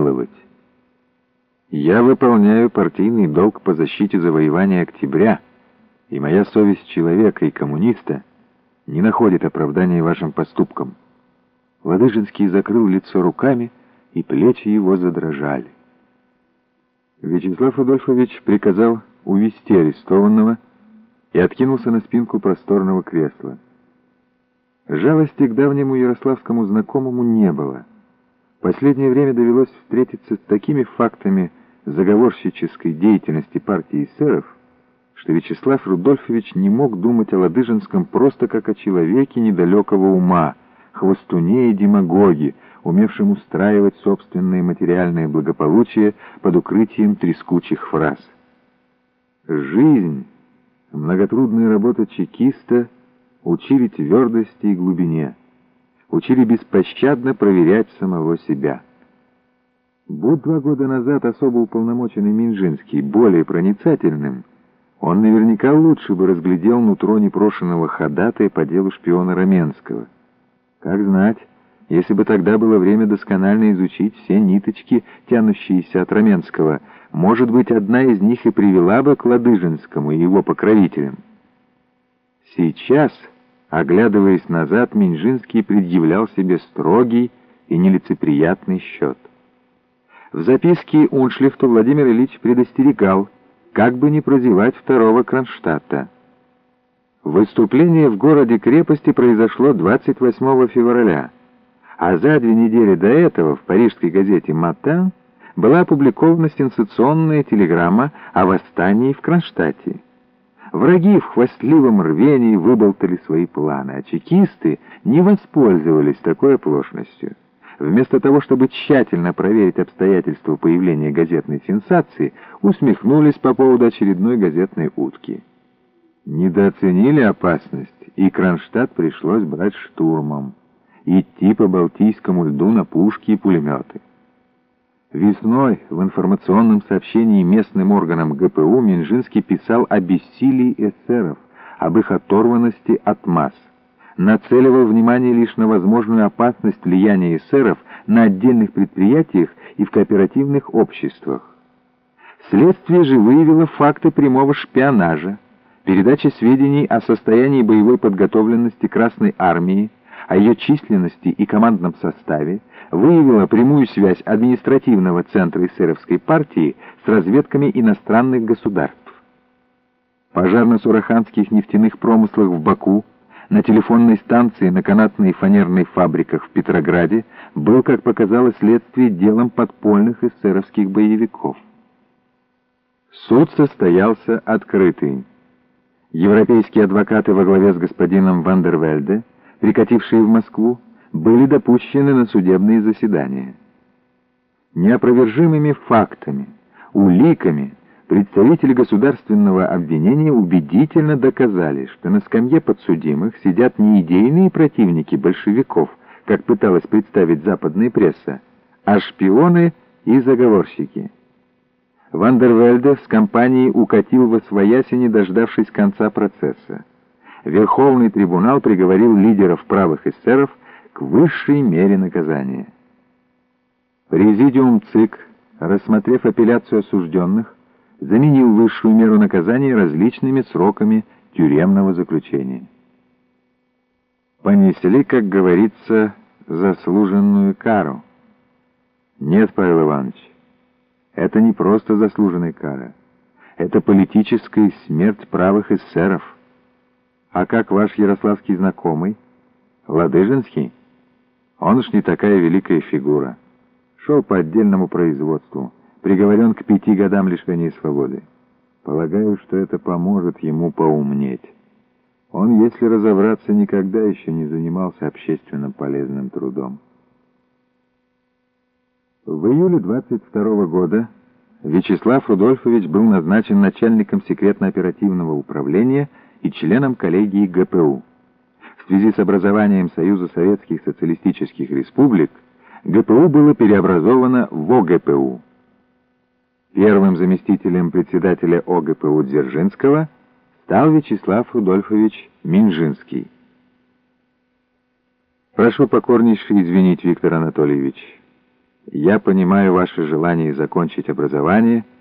помиловать. Я выполняю партийный долг по защите завоевания октября, и моя совесть человека и коммуниста не находит оправдания вашим поступкам. Ладыжинский закрыл лицо руками, и плечи его задрожали. Вячеслав Адольфович приказал увести арестованного и откинулся на спинку просторного кресла. Жалости к давнему ярославскому знакомому не было. Последнее время довелось встретиться с такими фактами заговорщической деятельности партии эсеров, что Вячеслав Рудольфович не мог думать о Ладыжинском просто как о человеке недалекого ума, хвостуне и демагоге, умевшим устраивать собственное материальное благополучие под укрытием трескучих фраз. Жизнь, многотрудная работа чекиста учили твердости и глубине, учили беспощадно проверять самого себя. Будь два года назад особо уполномоченный Минжинский более проницательным, он наверняка лучше бы разглядел нутро непрошенного ходатая по делу шпиона Раменского. Как знать, если бы тогда было время досконально изучить все ниточки, тянущиеся от Раменского, может быть, одна из них и привела бы к Ладыжинскому и его покровителям. Сейчас, оглядываясь назад, Минжинский предъявлял себе строгий и нелицеприятный счет. В записке Уншлифту Владимир Ильич предостерегал, как бы не прозевать второго Кронштадта. Выступление в городе-крепости произошло 28 февраля, а за две недели до этого в парижской газете «Матан» была опубликована сенсационная телеграмма о восстании в Кронштадте. Враги в хвастливом рвении выболтали свои планы, а чекисты не воспользовались такой оплошностью. Вместо того, чтобы тщательно проверить обстоятельства появления газетной сенсации, усмехнулись по поводу очередной газетной утки. Недооценили опасность, и Кронштадт пришлось брать штурмом, идти по Балтийскому льду на пушки и пулеметы. Весной в информационном сообщении местным органам ГПУ Минжинский писал о бессилии эсеров, об их оторванности от масс. Нацеливал внимание лишь на возможную опасность влияния эсеров на отдельных предприятиях и в кооперативных обществах. Следствие же выявило факты прямого шпионажа, передачи сведений о состоянии боевой подготовленности Красной Армии, о ее численности и командном составе, выявила прямую связь административного центра эсеровской партии с разведками иностранных государств. Пожар на сураханских нефтяных промыслах в Баку, на телефонной станции, на канатной и фанерной фабриках в Петрограде был, как показало следствие, делом подпольных эсеровских боевиков. Суд состоялся открытый. Европейские адвокаты во главе с господином Вандервельде, прикатившие в Москву, были допущены на судебные заседания. Неопровержимыми фактами, уликами представители государственного обвинения убедительно доказали, что на скамье подсудимых сидят не идейные противники большевиков, как пыталась представить западная пресса, а шпионы и заговорщики. Вандервельде с компанией укатил во свояси, не дождавшись конца процесса. Верховный трибунал приговорил лидеров правых эсеров к высшей мере наказания. Президиум ЦИК, рассмотрев апелляцию осужденных, заменил высшую меру наказания различными сроками тюремного заключения. Понесли, как говорится, заслуженную кару. Нет, Павел Иванович, это не просто заслуженная кара. Это политическая смерть правых эсеров. А как ваш ярославский знакомый? Ладыжинский? Он уж не такая великая фигура. Шел по отдельному производству, приговорен к пяти годам лишения свободы. Полагаю, что это поможет ему поумнеть. Он, если разобраться, никогда еще не занимался общественно полезным трудом. В июле 22 года Вячеслав Рудольфович был назначен начальником секретно-оперативного управления и членом коллегии ГПУ. В связи с образованием Союза Советских Социалистических Республик ГПУ было переобразовано в ОГПУ. Первым заместителем председателя ОГПУ Дзержинского стал Вячеслав Рудольфович Минжинский. «Прошу покорнейше извинить, Виктор Анатольевич». Я понимаю ваше желание закончить образование —